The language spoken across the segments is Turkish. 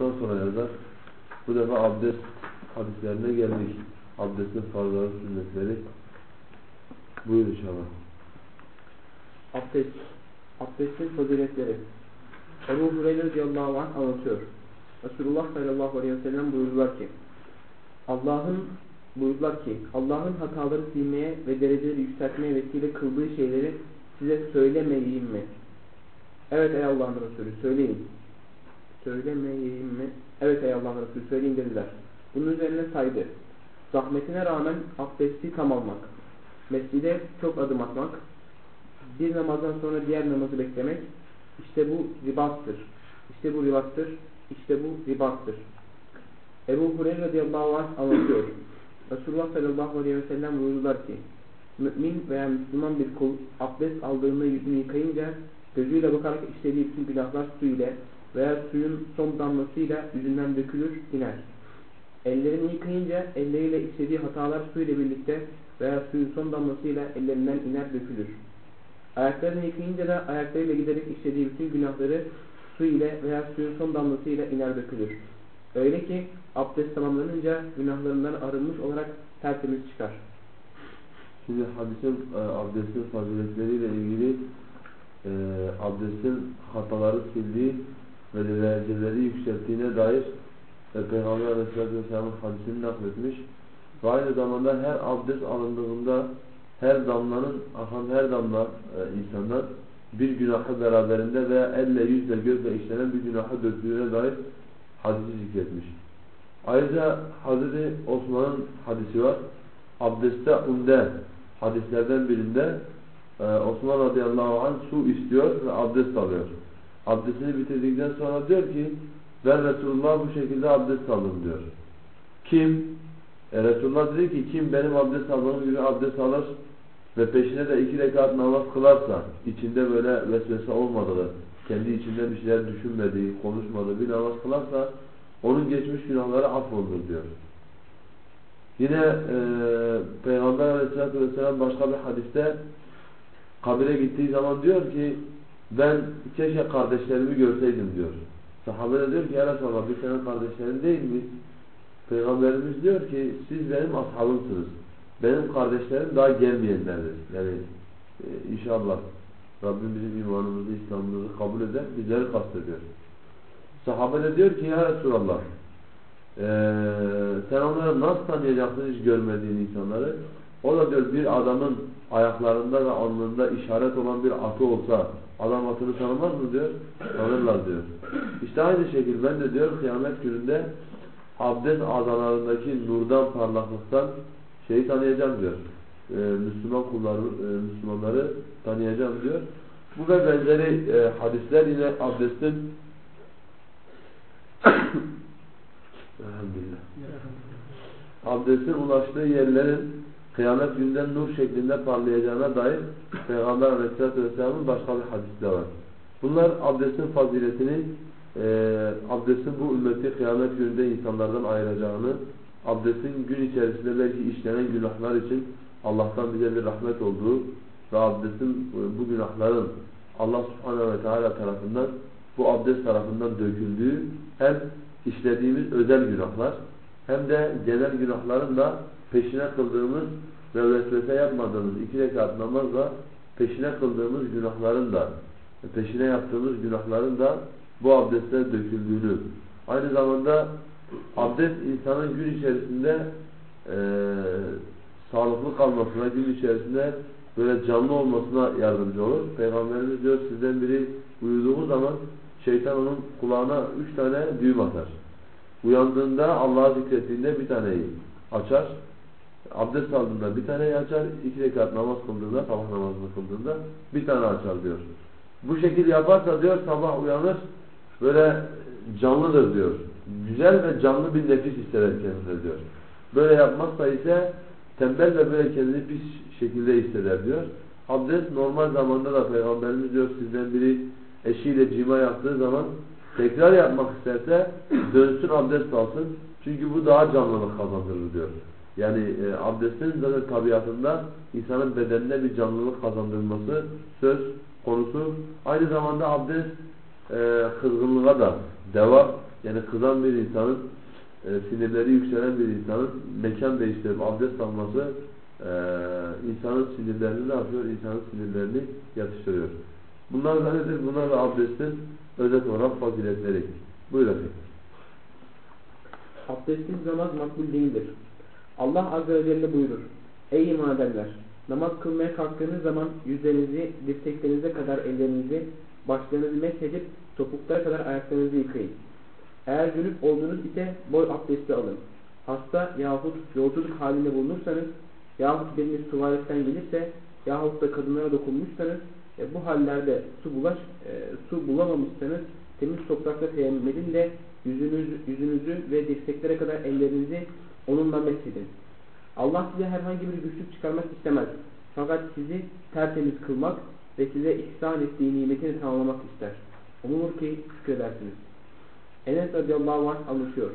Anlattıktan sonra yazar. Bu defa abdest hadislerine geldik. Abdestin farzları, sünnetleri. Buyur inşallah. Abdest. Abdestin faziletleri. Ebu Hureyre radıyallahu anh anlatıyor. Resulullah sallallahu aleyhi ve sellem buyurdular ki Allah'ın buyurdular ki Allah'ın hataları silmeye ve dereceleri yükseltmeye vesile kıldığı şeyleri size söylemeyeyim mi? Evet ey Allah'ın Resulü söyleyin. Söylemeyeyim mi? Evet ey Allah'ın Resulü söyleyin dediler. Bunun üzerine saydı. Zahmetine rağmen abdesti tam almak. Mescide çok adım atmak. Bir namazdan sonra diğer namazı beklemek. İşte bu ribattır. İşte bu ribattır. İşte bu ribattır. Ebu Hureyre radıyallahu anh anlatıyor. Resulullah sallallahu aleyhi ve sellem buyurdular ki Mümin veya Müslüman bir kul abdest aldığında yüzünü yıkayınca gözüyle bakarak işlediği bütün günahlar su ile veya suyun son damlasıyla yüzünden dökülür, iner. Ellerini yıkayınca elleriyle işlediği hatalar su ile birlikte veya suyun son damlasıyla ellerinden iner, dökülür. Ayaklarını yıkayınca da ayaklarıyla giderek işlediği bütün günahları su ile veya suyun son damlasıyla iner, dökülür. Öyle ki abdest tamamlanınca günahlarından arınmış olarak tertemiz çıkar. Şimdi hadisin e, abdestin faziletleriyle ilgili e, abdestin hataları sildiği ve dereceleri yükselttiğine dair e, Peygamber Aleyhisselatü Vesselam'ın hadisini nakletmiş. Ve aynı zamanda her abdest alındığında her damlanın, akan her damla e, insanlar bir günahı beraberinde veya elle, yüzle, gözle işlenen bir günahı döktüğüne dair hadisi zikretmiş. Ayrıca Hazreti Osman'ın hadisi var. Abdeste unde hadislerden birinde e, Osman radıyallahu anh su istiyor ve abdest alıyor. Abdestini bitirdikten sonra diyor ki ben Resulullah bu şekilde abdest aldım diyor. Kim? E, Resulullah dedi ki kim benim abdest aldığım gibi abdest alır ve peşine de iki rekat namaz kılarsa içinde böyle vesvese olmadığı, kendi içinde bir şeyler düşünmediği, konuşmadığı bir namaz kılarsa onun geçmiş günahları affolur diyor. Yine e, Peygamber aleyhissalatü vesselam başka bir hadiste kabire gittiği zaman diyor ki ben keşke kardeşlerimi görseydim diyor. Sahabe de diyor ki ya Resulallah biz senin kardeşlerin değil mi? Peygamberimiz diyor ki siz benim ashabımsınız. Benim kardeşlerim daha gelmeyenlerdir. Yani e, inşallah Rabbim bizim imanımızı, İslam'ımızı kabul eder, bizleri kastediyor. Sahabe de diyor ki ya Resulallah ee, sen onları nasıl tanıyacaksın hiç görmediğin insanları? O da diyor bir adamın ayaklarında ve alnında işaret olan bir atı olsa adam atını tanımaz mı diyor? Tanırlar diyor. İşte aynı şekilde ben de diyor kıyamet gününde abdest azalarındaki nurdan parlaklıktan şeyi tanıyacağım diyor. Ee, Müslüman kulları, e, Müslümanları tanıyacağım diyor. Bu ve benzeri e, hadisler yine abdestin Elhamdülillah. Abdestin ulaştığı yerlerin kıyamet günden nur şeklinde parlayacağına dair Peygamber Aleyhisselatü Vesselam'ın başka bir hadisi de var. Bunlar abdestin faziletini, e, abdestin bu ümmeti kıyamet gününde insanlardan ayıracağını, abdestin gün içerisinde belki işlenen günahlar için Allah'tan bize bir rahmet olduğu ve abdestin bu günahların Allah Subhanahu ve Teala tarafından bu abdest tarafından döküldüğü hem işlediğimiz özel günahlar hem de genel günahların da peşine kıldığımız ve vesvese yapmadığımız iki rekat namazla peşine kıldığımız günahların da peşine yaptığımız günahların da bu abdestte döküldüğünü aynı zamanda abdest insanın gün içerisinde e, sağlıklı kalmasına, gün içerisinde böyle canlı olmasına yardımcı olur. Peygamberimiz diyor sizden biri uyuduğu zaman şeytan onun kulağına üç tane düğüm atar. Uyandığında Allah'ı zikrettiğinde bir taneyi açar. Abdest aldığında bir taneyi açar. iki rekat namaz kıldığında, sabah namazını kıldığında bir tane açar diyor. Bu şekilde yaparsa diyor sabah uyanır böyle canlıdır diyor. Güzel ve canlı bir nefis hisseder kendine diyor. Böyle yapmazsa ise tembel ve böyle kendini pis şekilde hisseder diyor. Abdest normal zamanda da Peygamberimiz diyor sizden biri eşiyle cima yaptığı zaman tekrar yapmak isterse dönsün abdest alsın. Çünkü bu daha canlılık kazandırır diyor. Yani e, abdestin zaten tabiatında insanın bedenine bir canlılık kazandırması söz konusu. Aynı zamanda abdest e, kızgınlığa da deva. Yani kızan bir insanın, e, sinirleri yükselen bir insanın mekan değiştirip abdest alması e, insanın sinirlerini ne yapıyor? İnsanın sinirlerini yatıştırıyor. Bunlar da nedir? Bunlar da abdestin özet olarak faziletleri. Buyur efendim. Abdestsiz namaz makbul değildir. Allah Azze ve Celle buyurur. Ey iman edenler! Namaz kılmaya kalktığınız zaman yüzlerinizi, dirseklerinize kadar ellerinizi, başlarınızı meshedip topuklara kadar ayaklarınızı yıkayın. Eğer cünüp oldunuz ise boy abdesti alın. Hasta yahut yolculuk halinde bulunursanız yahut biriniz tuvaletten gelirse yahut da kadınlara dokunmuşsanız e, bu hallerde su bulaş e, su bulamamışsanız temiz toprakla teyemmüm de yüzünüzü, yüzünüzü ve dirseklere kadar ellerinizi onunla meshedin. Allah size herhangi bir güçlük çıkarmak istemez. Fakat sizi tertemiz kılmak ve size ihsan ettiği nimetini tamamlamak ister. Umulur ki şükredersiniz. Enes radıyallahu anh anlatıyor.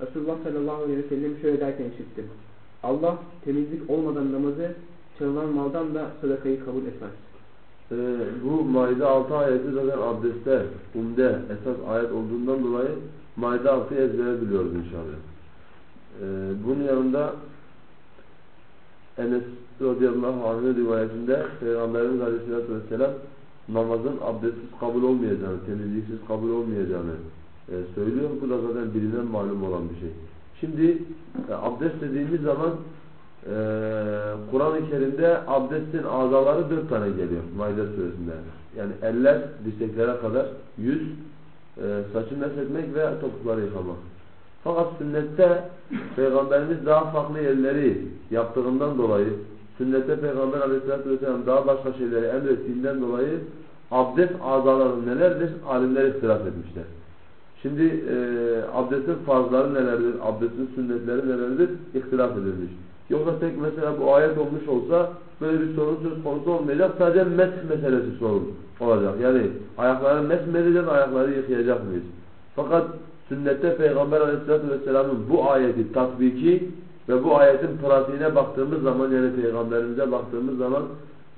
Resulullah sallallahu aleyhi ve sellem şöyle derken işittim. Allah temizlik olmadan namazı çalınan maldan da sadakayı kabul etmez. Ee, bu Maide 6 ayeti zaten abdeste, umde esas ayet olduğundan dolayı Maide 6'yı ezbere biliyoruz inşallah. Ee, bunun yanında Enes radıyallahu anh'ın rivayetinde Peygamberimiz aleyhissalatü vesselam namazın abdestsiz kabul olmayacağını, temizliksiz kabul olmayacağını e, söylüyor. Bu da zaten bilinen malum olan bir şey. Şimdi e, abdest dediğimiz zaman e, Kur'an-ı Kerim'de abdestin azaları dört tane geliyor Maide suresinde. Yani eller dirseklere kadar, yüz, e, saçı mesletmek ve topukları yıkamak. Fakat sünnette Peygamberimiz daha farklı yerleri yaptığından dolayı sünnette Peygamber aleyhissalatü vesselam daha başka şeyleri emrettiğinden dolayı abdest azaları nelerdir? Alimler ihtilaf etmişler. Şimdi e, abdestin farzları nelerdir? Abdestin sünnetleri nelerdir? İhtilaf edilmiş. Yoksa tek mesela bu ayet olmuş olsa böyle bir sorun söz konusu olmayacak. Sadece mesh meselesi sorun olacak. Yani ayakları mesh mi edeceğiz, ayakları yıkayacak mıyız? Fakat sünnette Peygamber aleyhissalatü vesselamın bu ayeti tatbiki ve bu ayetin pratiğine baktığımız zaman yani Peygamberimize baktığımız zaman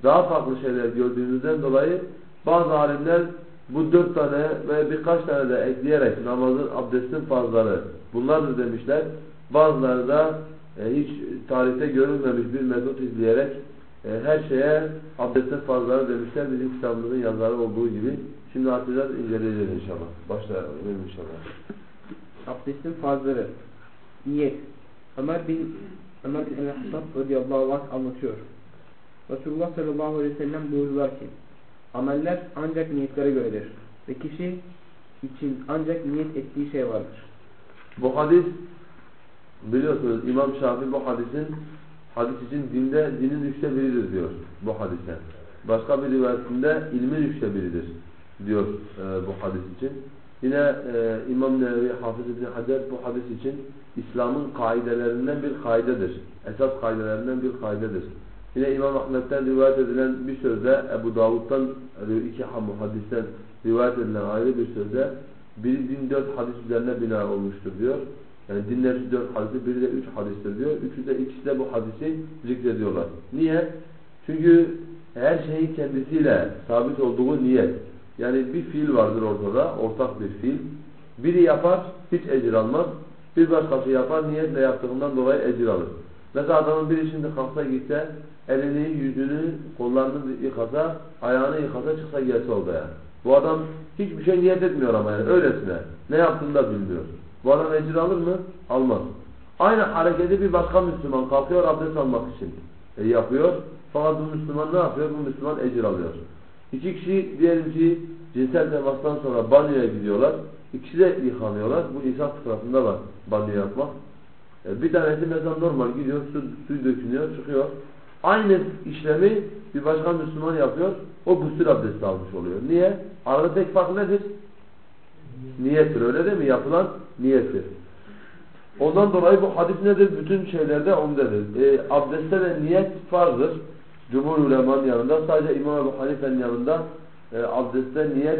daha farklı şeyler gördüğümüzden dolayı bazı alimler bu dört tane ve birkaç tane de ekleyerek namazın abdestin farzları bunlardır demişler. Bazıları da e, hiç tarihte görülmemiş bir metot izleyerek e, her şeye abdestin farzları demişler. Bizim kitabımızın yazarı olduğu gibi. Şimdi açacağız, inceleyeceğiz inşallah. Başlayalım inşallah. Abdestin farzları. Niyet. Ömer bin Ömer bin El-Hattab radıyallahu anh anlatıyor. Resulullah sallallahu aleyhi ve sellem buyurdular ki ameller ancak niyetlere göredir. Ve kişi için ancak niyet ettiği şey vardır. Bu hadis biliyorsunuz İmam Şafii bu hadisin hadis için dinde dinin üçte biridir diyor bu hadise. Başka bir rivayetinde ilmin üçte biridir diyor e, bu hadis için. Yine e, İmam Nevevi Hafız İbni Hacer bu hadis için İslam'ın kaidelerinden bir kaidedir. Esas kaidelerinden bir kaidedir. Yine İmam Ahmet'ten rivayet edilen bir sözde Ebu Davud'dan iki muhaddisten rivayet edilen ayrı bir sözde biri din dört hadis üzerine bina olmuştur diyor. Yani dinler dört hadisi, biri de üç hadistir diyor. Üçü de ikisi de bu hadisi zikrediyorlar. Niye? Çünkü her şeyin kendisiyle sabit olduğu niyet. Yani bir fiil vardır ortada, ortak bir fiil. Biri yapar, hiç ecir almaz. Bir başkası yapar, niyetle yaptığından dolayı ecir alır. Mesela adamın biri şimdi kalksa gitse, elini, yüzünü, kollarını yıkasa, ayağını yıkasa çıksa gelse odaya. Bu adam hiçbir şey niyet etmiyor ama yani öylesine. Ne yaptığını da bilmiyor. Bu adam ecir alır mı? Almaz. Aynı hareketi bir başka Müslüman kalkıyor abdest almak için e, yapıyor. Fakat bu Müslüman ne yapıyor? Bu Müslüman ecir alıyor. İki kişi diyelim ki cinsel temastan sonra banyoya gidiyorlar. İkisi de yıkanıyorlar. Bu insan fıtratında var banyo yapmak. E, bir tanesi mesela normal gidiyor, su, suyu dökülüyor, çıkıyor. Aynı işlemi bir başka Müslüman yapıyor. O gusül abdesti almış oluyor. Niye? Arada tek fark nedir? Niyettir öyle değil mi? Yapılan niyettir. Ondan dolayı bu hadis nedir? Bütün şeylerde ondadır. E, abdestte de niyet farzdır. Cumhur ulemanın yanında sadece İmam Ebu Hanife'nin yanında e, abdestte niyet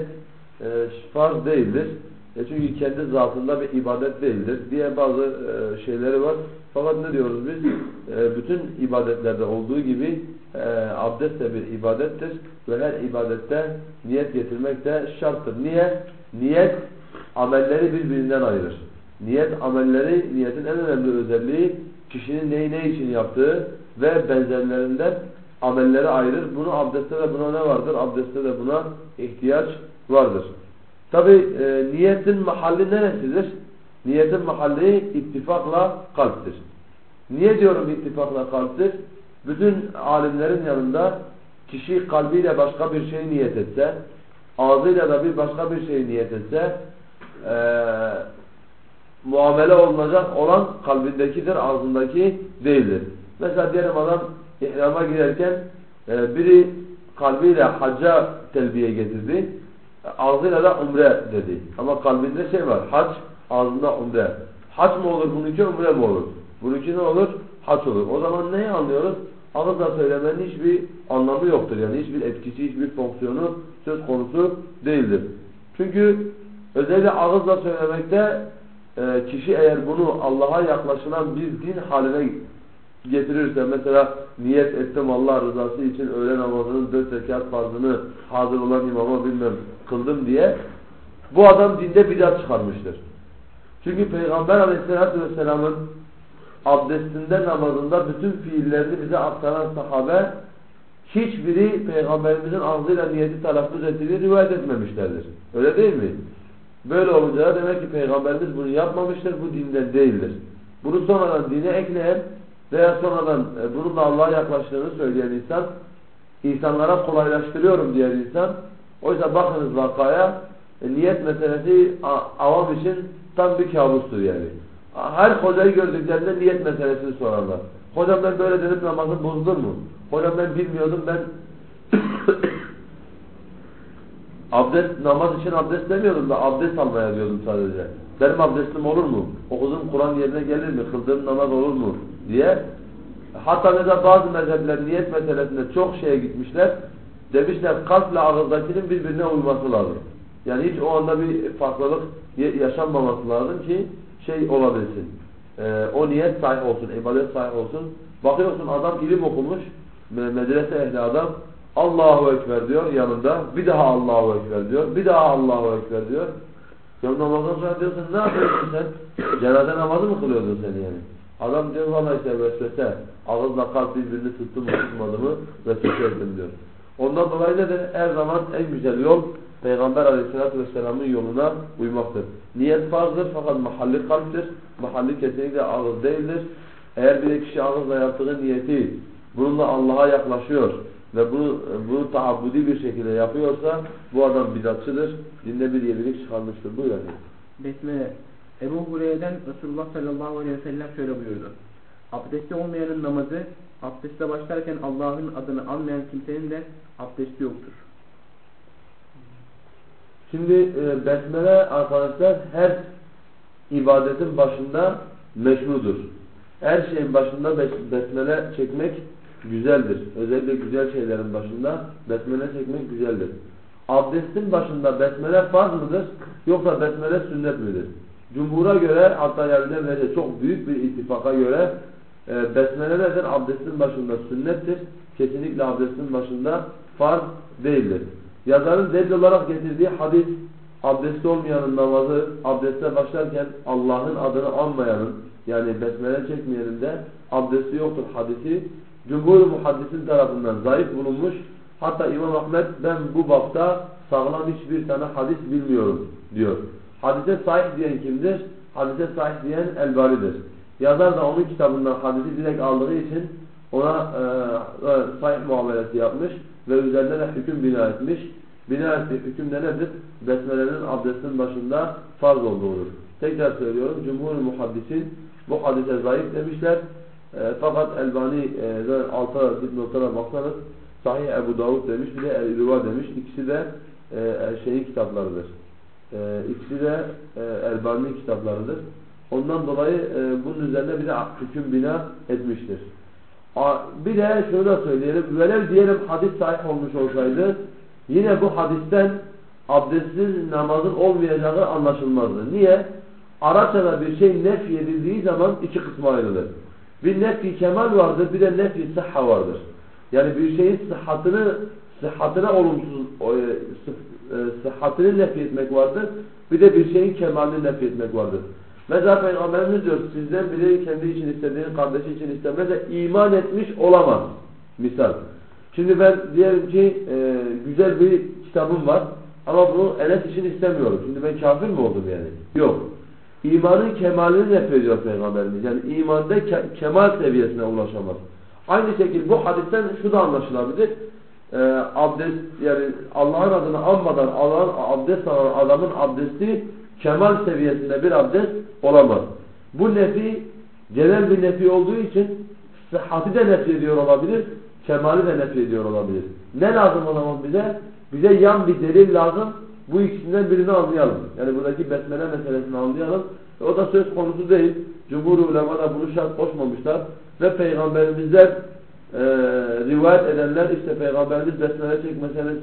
e, farz değildir. E çünkü kendi zatında bir ibadet değildir diye bazı e, şeyleri var. Fakat ne diyoruz biz? E, bütün ibadetlerde olduğu gibi e, abdest de bir ibadettir ve her ibadette niyet getirmek de şarttır. Niye? Niyet amelleri birbirinden ayırır. Niyet amelleri, niyetin en önemli özelliği kişinin neyi ne için yaptığı ve benzerlerinden amelleri ayırır. Bunu abdestte de buna ne vardır? Abdestte de buna ihtiyaç vardır. Tabi e, niyetin mahalli neresidir? Niyetin mahalli ittifakla kalptir. Niye diyorum ittifakla kalptir? Bütün alimlerin yanında kişi kalbiyle başka bir şey niyet etse, ağzıyla da bir başka bir şey niyet etse, e, muamele olunacak olan kalbindekidir, ağzındaki değildir. Mesela diyelim adam ihrama girerken e, biri kalbiyle hacca telbiye getirdi, ağzıyla da umre dedi. Ama kalbinde şey var, hac, ağzında umre. Hac mı olur bununki, umre mi olur? Bununki ne olur? Hac olur. O zaman neyi anlıyoruz? Ağızla söylemenin hiçbir anlamı yoktur. Yani hiçbir etkisi, hiçbir fonksiyonu söz konusu değildir. Çünkü özellikle ağızla söylemekte e, kişi eğer bunu Allah'a yaklaşılan bir din haline getirirse mesela niyet ettim Allah rızası için öğle namazının dört rekat farzını hazır olan imama bilmem kıldım diye bu adam dinde bidat çıkarmıştır. Çünkü Peygamber aleyhissalatü vesselamın abdestinde namazında bütün fiillerini bize aktaran sahabe hiçbiri Peygamberimizin ağzıyla niyeti telaffuz ettiğini rivayet etmemişlerdir. Öyle değil mi? Böyle olunca demek ki Peygamberimiz bunu yapmamıştır, bu dinden değildir. Bunu sonradan dine ekleyen veya sonradan e, bununla Allah'a yaklaştığını söyleyen insan, insanlara kolaylaştırıyorum diyen insan, oysa bakınız vakaya, e, niyet meselesi avam için tam bir kabustur yani. Her hocayı gördüklerinde niyet meselesini sorarlar. Hocam ben böyle dedim namazım bozulur mu? Hocam ben bilmiyordum ben abdest namaz için abdest demiyordum da abdest almaya diyordum sadece. Benim abdestim olur mu? Okuduğum Kur'an yerine gelir mi? Kıldığım namaz olur mu? diye. Hatta mesela bazı mezhepler niyet meselesinde çok şeye gitmişler. Demişler kalple ağızdakinin birbirine uyması lazım. Yani hiç o anda bir farklılık yaşanmaması lazım ki şey olabilsin. Ee, o niyet sahih olsun, ibadet sahih olsun. Bakıyorsun adam ilim okumuş, medrese ehli adam Allahu Ekber diyor yanında. Bir daha Allahu Ekber diyor. Bir daha Allahu Ekber diyor. Ya namazdan sonra diyorsun ne yapıyorsun sen? Cenaze namazı mı kılıyordun sen yani? Adam diyor valla işte vesvese. Ağızla kalp birbirini tuttu mu tutmadı mı vesvese ettim diyor. Ondan dolayı nedir? Her zaman en güzel yol Peygamber aleyhissalatü vesselamın yoluna uymaktır. Niyet farzdır fakat mahalli kalptir. Mahalli kesinlikle ağız değildir. Eğer bir kişi ağızla yaptığı niyeti bununla Allah'a yaklaşıyor ve bunu, bunu taabbudi bir şekilde yapıyorsa bu adam bidatçıdır. Dinde bir yenilik çıkarmıştır. Buyur yani. Besmele. Ebu Hureyre'den Resulullah sallallahu aleyhi ve sellem şöyle buyurdu. Abdesti olmayanın namazı, abdeste başlarken Allah'ın adını anmayan kimsenin de abdesti yoktur. Şimdi e, besmele arkadaşlar her ibadetin başında meşrudur. Her şeyin başında besmele çekmek güzeldir. Özellikle güzel şeylerin başında besmele çekmek güzeldir. Abdestin başında besmele farz mıdır? Yoksa besmele sünnet midir? Cumhur'a göre hatta yerden ve çok büyük bir ittifaka göre e, besmele nedir? Abdestin başında sünnettir. Kesinlikle abdestin başında farz değildir. Yazarın delil olarak getirdiği hadis abdesti olmayanın namazı abdeste başlarken Allah'ın adını anmayanın yani besmele çekmeyenin de abdesti yoktur hadisi Cumhur muhaddisin tarafından zayıf bulunmuş. Hatta İmam Ahmet ben bu bapta sağlam hiçbir tane hadis bilmiyorum diyor. Hadise sahih diyen kimdir? Hadise sahih diyen Elbari'dir. Yazar da onun kitabından hadisi direkt aldığı için ona e, e, sahih muamelesi yapmış ve üzerine de hüküm bina etmiş. Bina ettiği hüküm de nedir? Besmele'nin abdestin başında farz olduğudur. Tekrar söylüyorum. Cumhur muhaddisin bu hadise zayıf demişler. E, fakat Elbani e, alta dipnotlara baksanız Sahih Ebu Davud demiş bir de El-İrva demiş. İkisi de e, şeyin kitaplarıdır. E, ikisi de e, Elbani kitaplarıdır. Ondan dolayı e, bunun üzerine bir de hüküm bina etmiştir. A, bir de şunu da söyleyelim. Velev diyelim hadis sahih olmuş olsaydı yine bu hadisten abdestsiz namazın olmayacağı anlaşılmazdı. Niye? Araçada bir şey nef edildiği zaman iki kısma ayrılır. Bir nefi kemal vardır, bir de nefi sıhha vardır. Yani bir şeyin sıhhatını sıhhatına olumsuz e, e, sıhhatini nefi etmek vardır. Bir de bir şeyin kemalini nefi etmek vardır. Mesela Peygamberimiz diyor sizden biri kendi için istediğini kardeşi için istemezse iman etmiş olamaz. Misal. Şimdi ben diyelim ki e, güzel bir kitabım var ama bunu Enes için istemiyorum. Şimdi ben kafir mi oldum yani? Yok. İmanın kemalini nef ediyor Peygamberimiz. Yani imanda ke kemal seviyesine ulaşamaz. Aynı şekilde bu hadisten şu da anlaşılabilir. Ee, abdest yani Allah'ın adını anmadan Allah'ın abdest alan adamın abdesti kemal seviyesinde bir abdest olamaz. Bu nefi genel bir nefi olduğu için sıhhati de nefi ediyor olabilir, kemali de nefi ediyor olabilir. Ne lazım o zaman bize? Bize yan bir delil lazım. Bu ikisinden birini anlayalım. Yani buradaki besmele meselesini anlayalım. E o da söz konusu değil. Cumhur ulema da bunu şart koşmamışlar. Ve peygamberimizden e, rivayet edenler işte peygamberimiz besmele çekmeseniz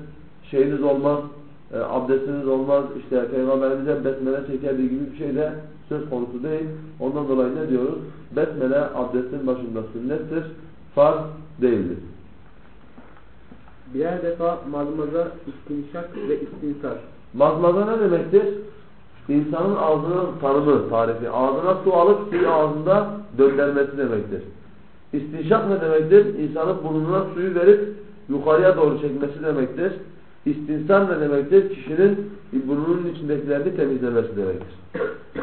şeyiniz olmaz, e, abdestiniz olmaz, işte peygamberimize besmele çekerdiği gibi bir şey de söz konusu değil. Ondan dolayı ne diyoruz? Besmele abdestin başında sünnettir, farz değildir. Birer defa mazmaza, istinşak ve istinsar. Mazmaza ne demektir? İnsanın ağzının tanımı, tarifi. Ağzına su alıp suyu ağzında döndürmesi demektir. İstinşak ne demektir? İnsanın burnuna suyu verip yukarıya doğru çekmesi demektir. İstinsar ne demektir? Kişinin burnunun içindekilerini temizlemesi demektir.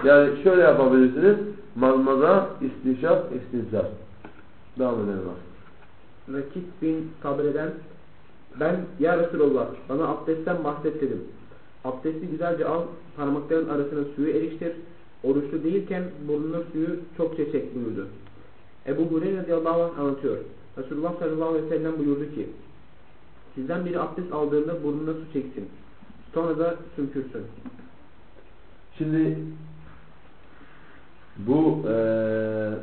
Yani şöyle yapabilirsiniz. Mazmaza, istinşak, istinsar. Devam edelim. abi. Rakit bin sabreden ben ya Resulallah bana abdestten bahset dedim. Abdesti güzelce al, parmakların arasına suyu eriştir. Oruçlu değilken burnuna suyu çok çek buyurdu. Ebu Hureyre radıyallahu anh anlatıyor. Resulullah sallallahu aleyhi ve sellem buyurdu ki Sizden biri abdest aldığında burnuna su çeksin. Sonra da sümkürsün. Şimdi bu eee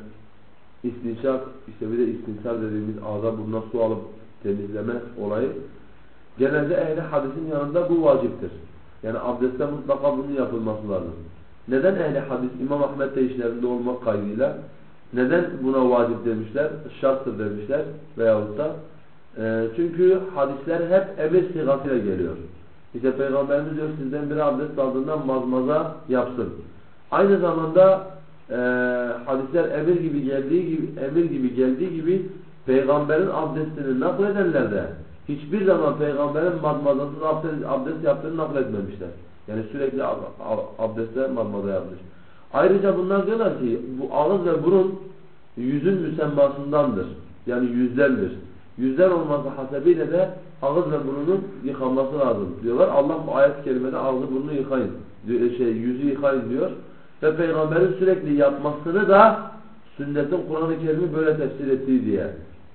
istinşak, işte bir de istinsar dediğimiz ağza burnuna su alıp temizleme olayı genelde ehli hadisin yanında bu vaciptir. Yani abdestte mutlaka bunun yapılması lazım. Neden ehli hadis İmam Ahmet de işlerinde olmak kaydıyla neden buna vacip demişler, şarttır demişler veyahut da e, çünkü hadisler hep emir sigasıyla geliyor. İşte Peygamberimiz diyor sizden biri abdest aldığında mazmaza yapsın. Aynı zamanda e, hadisler emir gibi geldiği gibi emir gibi geldiği gibi peygamberin abdestini nakledenler de hiçbir zaman peygamberin mazmazasız abdest, abdest yaptığını nakletmemişler. Yani sürekli ab, ab, yapmış. Ayrıca bunlar diyorlar ki bu ağız ve burun yüzün müsemmasındandır. Yani yüzdendir. Yüzden olması hasebiyle de ağız ve burnunun yıkanması lazım diyorlar. Allah bu ayet-i kerimede ağzı burnunu yıkayın, şey, yüzü yıkayın diyor. Ve peygamberin sürekli yapmasını da sünnetin Kur'an-ı Kerim'i böyle tefsir ettiği diye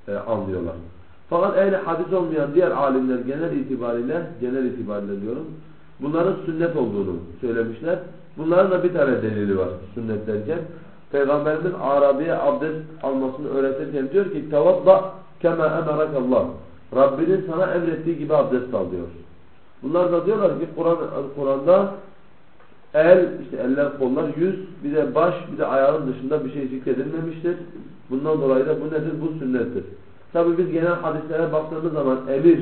e, anlıyorlar. Fakat ehli hadis olmayan diğer alimler genel itibariyle, genel itibariyle diyorum, bunların sünnet olduğunu söylemişler. Bunların da bir tane delili var sünnet derken. Peygamberimiz Arabi'ye abdest almasını öğretirken diyor ki tevadda kema emerakallah. Rabbinin sana emrettiği gibi abdest al diyor. Bunlar da diyorlar ki Kur'an Kur'an'da el, işte eller, kollar, yüz, bir de baş, bir de ayağın dışında bir şey zikredilmemiştir. Bundan dolayı da bu nedir? Bu sünnettir. Tabi biz genel hadislere baktığımız zaman emir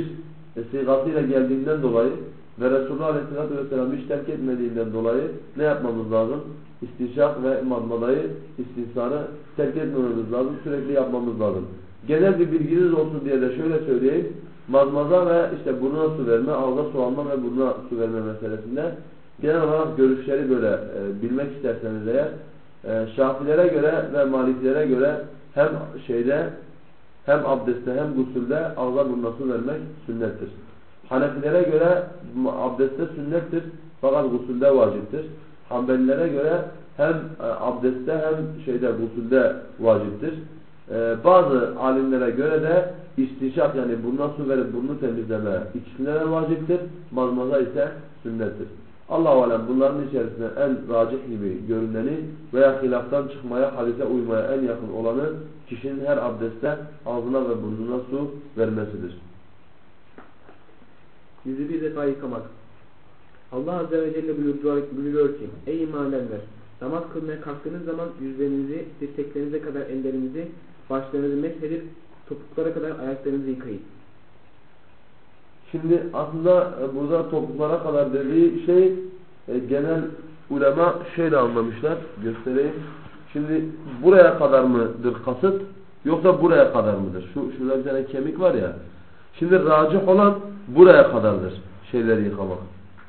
e, sigasıyla geldiğinden dolayı ve Resulullah Aleyhisselatü Vesselam hiç terk etmediğinden dolayı ne yapmamız lazım? İstinşak ve madmadayı, istinsarı terk etmememiz lazım. Sürekli yapmamız lazım. Genel bir bilginiz olsun diye de şöyle söyleyeyim. Mazmaza ve işte burnuna su verme, ağza su alma ve burnuna su verme meselesinde genel olarak görüşleri böyle e, bilmek isterseniz eğer Şafilere göre ve Maliklere göre hem şeyde hem abdestte hem gusülde ağza burnuna vermek sünnettir. Hanefilere göre abdestte sünnettir fakat gusülde vaciptir. Hanbelilere göre hem e, abdestte hem şeyde gusülde vaciptir. Ee, bazı alimlere göre de istişak yani burnuna su verip burnunu temizleme de vaciptir. Mazmaza ise sünnettir. Allah-u Alem bunların içerisinde en racih gibi görüneni veya hilaftan çıkmaya, hadise uymaya en yakın olanı kişinin her abdestte ağzına ve burnuna su vermesidir. Yüzü bir defa yıkamak. Allah Azze ve Celle buyuruyor, buyuruyor ki Ey iman edenler! Namaz kılmaya kalktığınız zaman yüzlerinizi, dirseklerinize kadar ellerinizi, başlarınızı meshedip topuklara kadar ayaklarınızı yıkayın. Şimdi aslında e, burada topuklara kadar dediği şey e, genel ulema şöyle anlamışlar. Göstereyim. Şimdi buraya kadar mıdır kasıt yoksa buraya kadar mıdır? Şu şurada bir tane kemik var ya. Şimdi racih olan buraya kadardır şeyleri yıkamak.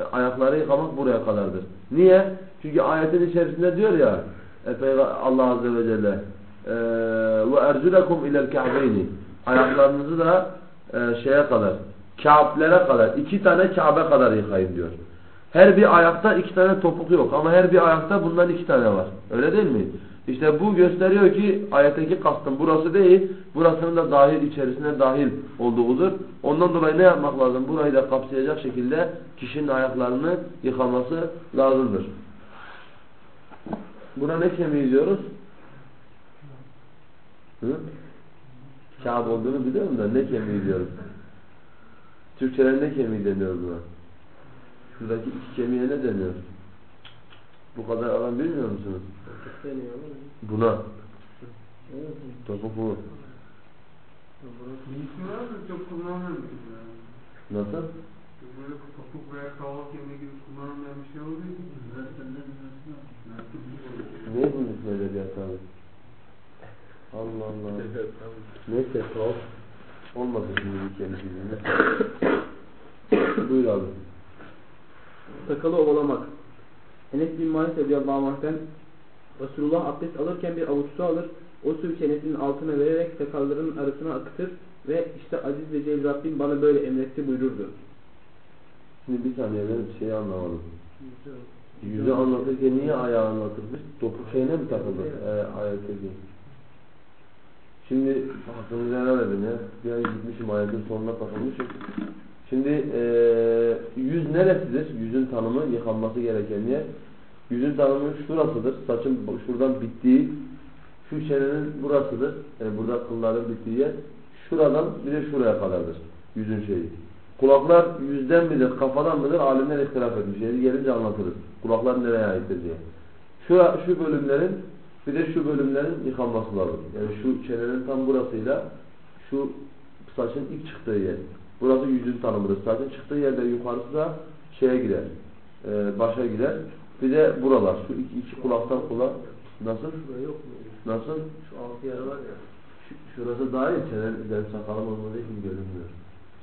E, ayakları yıkamak buraya kadardır. Niye? Çünkü ayetin içerisinde diyor ya Allah Azze ve Celle ve erculakum ilel ka'beyni ayaklarınızı da e, şeye kadar Kâblere kadar, iki tane Kabe kadar yıkayın diyor. Her bir ayakta iki tane topuk yok ama her bir ayakta bundan iki tane var. Öyle değil mi? İşte bu gösteriyor ki ayetteki kastım burası değil, burasının da dahil içerisine dahil olduğudur. Ondan dolayı ne yapmak lazım? Burayı da kapsayacak şekilde kişinin ayaklarını yıkaması lazımdır. Buna ne kemiği diyoruz? Hı? Kâb olduğunu biliyorum da ne kemiği diyoruz? Türkçelerinde kemiği deniyor buna. Şuradaki iki kemiğe ne deniyor? Bu kadar alan bilmiyor musunuz? Buna. Topuk bu. çok kullanılmıyor. Nasıl? Böyle topuk veya kavak yemeği gibi kullanılmayan bir şey oluyor ki. Ne bunun ismi edebiyat abi? Allah Allah. Neyse kal. Olmasın şimdi bir kendi bizimle. Buyur abi. Sakalı ovalamak. Enes bin Malik radıyallahu anh'ten Resulullah abdest alırken bir avuç su alır. O suyu çenesinin altına vererek sakallarının arasına akıtır ve işte aziz ve celil Rabbim bana böyle emretti buyururdu. Şimdi bir saniye ben şeyi anlamadım. Yüzü anlatırken niye ayağı anlatırmış? Topuk şeyine mi takıldı? Ee, ayetteki. Şimdi hakkınızı helal edin ya. Bir an gitmişim ayetin sonuna takılmışım. Şimdi e, yüz neresidir? Yüzün tanımı yıkanması gereken yer. Yüzün tanımı şurasıdır. Saçın şuradan bittiği, şu çenenin burasıdır. Yani burada kılların bittiği yer. Şuradan bir de şuraya kadardır. Yüzün şeyi. Kulaklar yüzden midir, kafadan mıdır? Alimler ihtilaf etmiş. Yeri gelince anlatırız. Kulaklar nereye aittir diye. Şu, şu bölümlerin bir de şu bölümlerin yıkanması lazım. Yani şu çenenin tam burasıyla şu saçın ilk çıktığı yer. Burası yüzün tanımıdır. Saçın çıktığı yerde yukarısı da şeye gider. E, başa gider. Bir de buralar. Şu iki, iki kulaktan kulağa. Nasıl? yok mu? Nasıl? Şu altı yarı var ya. Şu, şurası dahil. Çenen sakalım olmadığı için görünmüyor.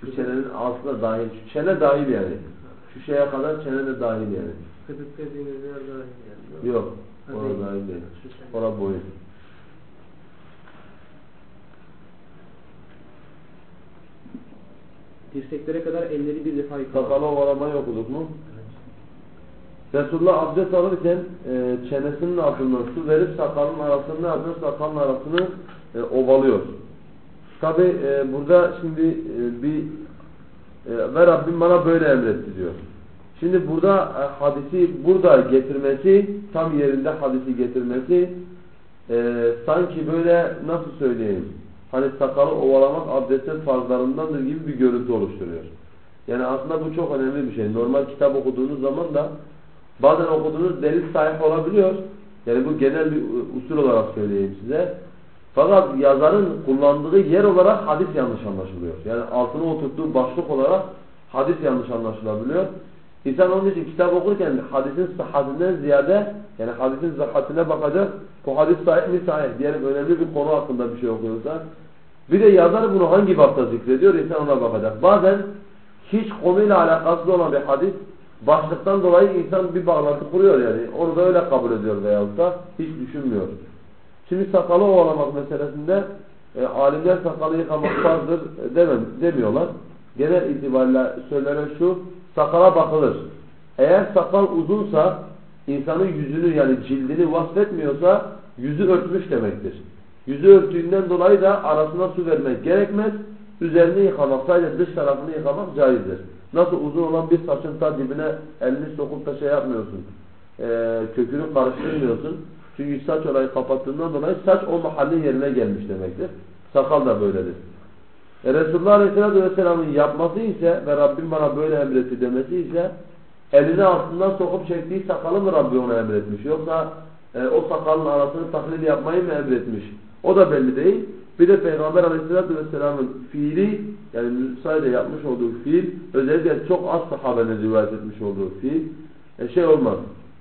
Şu çenenin altı da dahil. Şu çene dahil yani. Şu şeye kadar çene de dahil yani. Kıtık dediğiniz yer dahil yani. Yok. Ona dahil değil. Ona boyun. Dirseklere kadar elleri bir defa yıkamak. Sakalı ovalamayı okuduk mu? Resulullah abdest alırken e, çenesinin altından su verip sakalın arasını ne yapıyor? Sakalın arasını e, ovalıyor. Tabi e, burada şimdi e, bir e, ve Rabbim bana böyle emretti diyor. Şimdi burada e, hadisi burada getirmesi, tam yerinde hadisi getirmesi e, sanki böyle nasıl söyleyeyim? Hani sakalı ovalamak abdestin farzlarındandır gibi bir görüntü oluşturuyor. Yani aslında bu çok önemli bir şey. Normal kitap okuduğunuz zaman da bazen okuduğunuz delil sahip olabiliyor. Yani bu genel bir usul olarak söyleyeyim size. Fakat yazarın kullandığı yer olarak hadis yanlış anlaşılıyor. Yani altına oturttuğu başlık olarak hadis yanlış anlaşılabiliyor. İnsan onun için kitap okurken hadisin sıhhatinden ziyade yani hadisin sıhhatine bakacak. Bu hadis sahih mi sahih diyelim önemli bir konu hakkında bir şey okuyorsa. Bir de yazar bunu hangi bapta zikrediyor insan ona bakacak. Bazen hiç konuyla alakası olan bir hadis başlıktan dolayı insan bir bağlantı kuruyor yani. Onu da öyle kabul ediyor veyahut da hiç düşünmüyor. Şimdi sakalı ovalamak meselesinde e, alimler sakalı yıkamak farzdır e, demem, demiyorlar. Genel itibariyle söylenen şu, sakala bakılır. Eğer sakal uzunsa, insanın yüzünü yani cildini vasfetmiyorsa yüzü örtmüş demektir. Yüzü örttüğünden dolayı da arasına su vermek gerekmez. Üzerini yıkamak, sadece dış tarafını yıkamak caizdir. Nasıl uzun olan bir saçın ta dibine elini sokup da şey yapmıyorsun. E, kökünü karıştırmıyorsun. Çünkü saç orayı kapattığından dolayı saç o mahallin yerine gelmiş demektir. Sakal da böyledir. E Resulullah Aleyhisselatü Vesselam'ın yapması ise ve Rabbim bana böyle emretti demesi ise elini altından sokup çektiği sakalı mı Rabbi ona emretmiş? Yoksa e, o sakalın arasını tahlil yapmayı mı emretmiş? O da belli değil. Bir de Peygamber Aleyhisselatü Vesselam'ın fiili yani Musa'yla yapmış olduğu fiil özellikle çok az sahabenin rivayet etmiş olduğu fiil e, şey olmaz.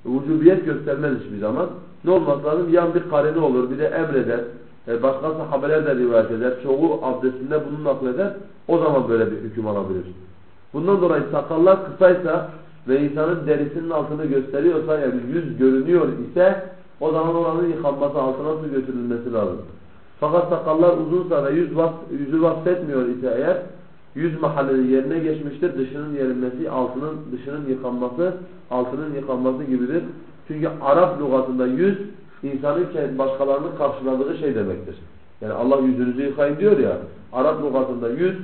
Vücubiyet göstermez hiçbir zaman. Ne olmaz lazım? Yan bir kareni olur, bir de emreder. E, başka sahabeler de rivayet eder. Çoğu abdestinde bunu nakleder. O zaman böyle bir hüküm alabilir. Bundan dolayı sakallar kısaysa ve insanın derisinin altını gösteriyorsa yani yüz görünüyor ise o zaman oranın yıkanması altına su götürülmesi lazım. Fakat sakallar uzunsa ve yüz vas, yüzü vasfetmiyor ise eğer yüz mahallinin yerine geçmiştir. Dışının yerinmesi, altının dışının yıkanması, altının yıkanması gibidir. Çünkü Arap lügatında yüz insanın başkalarının karşıladığı şey demektir. Yani Allah yüzünüzü yıkayın diyor ya. Arap lügatında yüz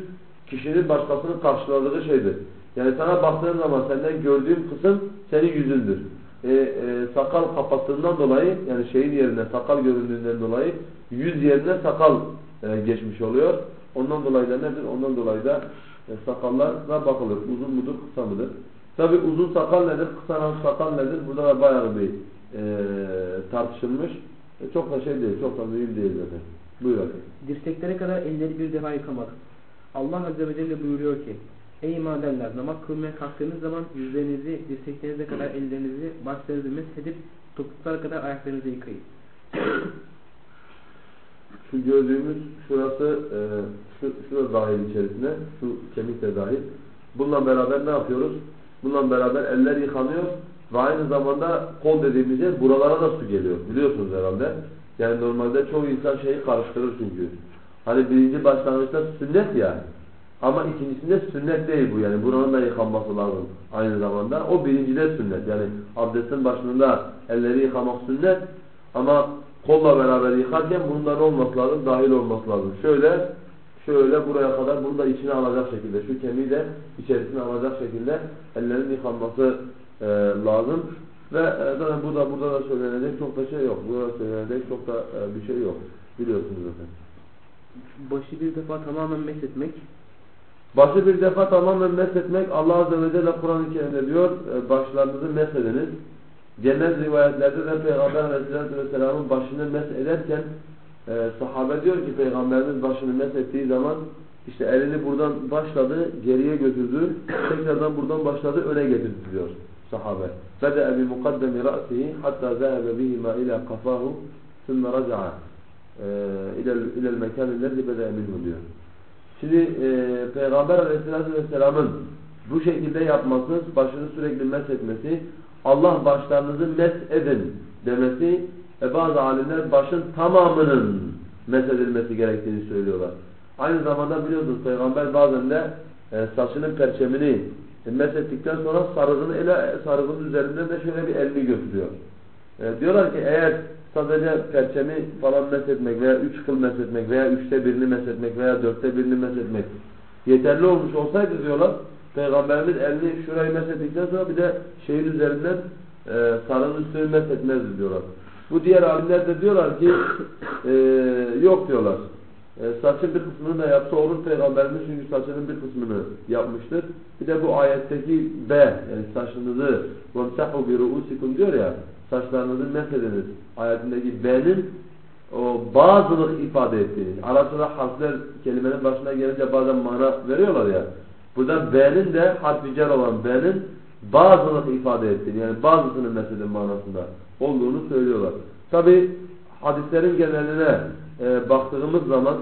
kişinin başkasının karşıladığı şeydir. Yani sana baktığın zaman senden gördüğüm kısım senin yüzündür. E, e, sakal kapattığından dolayı yani şeyin yerine sakal göründüğünden dolayı yüz yerine sakal e, geçmiş oluyor. Ondan dolayı da nedir? Ondan dolayı da e, sakallara bakılır. Uzun mudur, kısa mıdır? Tabi uzun sakal nedir, kısa sakal nedir? Burada da bayağı bir e, tartışılmış. E, çok da şey değil, çok da mühim değil zaten. Buyur efendim. Dirseklere kadar elleri bir defa yıkamadık. Allah Azze ve Celle buyuruyor ki Ey iman edenler namaz kılmaya kalktığınız zaman yüzlerinizi, dirseklerinize kadar ellerinizi, başlarınızı meshedip topuklara kadar ayaklarınızı yıkayın. Şu gördüğümüz şurası e, şu, şurası dahil içerisine, şu kemik de dahil. Bununla beraber ne yapıyoruz? Bununla beraber eller yıkanıyor ve aynı zamanda kol dediğimiz yer buralara da su geliyor. Biliyorsunuz herhalde. Yani normalde çoğu insan şeyi karıştırır çünkü. Hani birinci başlangıçta sünnet ya. Ama ikincisinde sünnet değil bu yani. Buranın da yıkanması lazım aynı zamanda. O birincide sünnet. Yani abdestin başında elleri yıkamak sünnet. Ama kolla beraber yıkarken bunların olması lazım, dahil olması lazım. Şöyle, şöyle buraya kadar bunu da içine alacak şekilde, şu kemiği de içerisine alacak şekilde ellerin yıkanması e, lazım. Ve e, zaten burada, burada da söylenecek çok da şey yok. Burada söylenecek çok da e, bir şey yok. Biliyorsunuz zaten. Başı bir defa tamamen meshetmek, Başı bir defa tamamen meshetmek Allah Azze ve Celle Kur'an-ı Kerim'de diyor e, başlarınızı meshediniz. Genel rivayetlerde de Peygamber Aleyhisselatü Vesselam'ın başını mesh ederken e, sahabe diyor ki Peygamberimiz başını mesh ettiği zaman işte elini buradan başladı, geriye götürdü, tekrardan buradan başladı, öne getirdi diyor sahabe. Bede bi mukaddemi ra'sihi hatta zehebe bihima ila kafahu sümme raca'a ilel mekan lezi bede minhu diyor. Şimdi e, Peygamber Aleyhisselatü Vesselam'ın bu şekilde yapması, başını sürekli mesh etmesi, Allah başlarınızı mesh edin demesi ve bazı alimler başın tamamının mesh edilmesi gerektiğini söylüyorlar. Aynı zamanda biliyorsunuz Peygamber bazen de e, saçının perçemini e, mesh ettikten sonra sarığını ele, sarığının üzerinden de şöyle bir elini götürüyor. E, diyorlar ki eğer sadece perçemi falan meshetmek veya üç kıl meshetmek veya üçte birini meshetmek veya dörtte birini meshetmek yeterli olmuş olsaydı diyorlar Peygamberimiz elini şurayı meshettikten sonra bir de şeyin üzerinden e, sarının üstünü meshetmezdi diyorlar. Bu diğer alimler de diyorlar ki e, yok diyorlar. E, saçın bir kısmını da yapsa olur Peygamberimiz çünkü saçının bir kısmını yapmıştır. Bir de bu ayetteki B yani saçınızı وَمْسَحُوا بِرُؤُسِكُمْ diyor ya saçlarınızı meshediniz. Ayetindeki B'nin o bazılık ifade ettiğini. Arapçada harfler kelimenin başına gelince bazen mana veriyorlar ya. Burada B'nin de harfi cer olan B'nin bazılık ifade ettiğini yani bazısının meshedin manasında olduğunu söylüyorlar. Tabi hadislerin geneline e, baktığımız zaman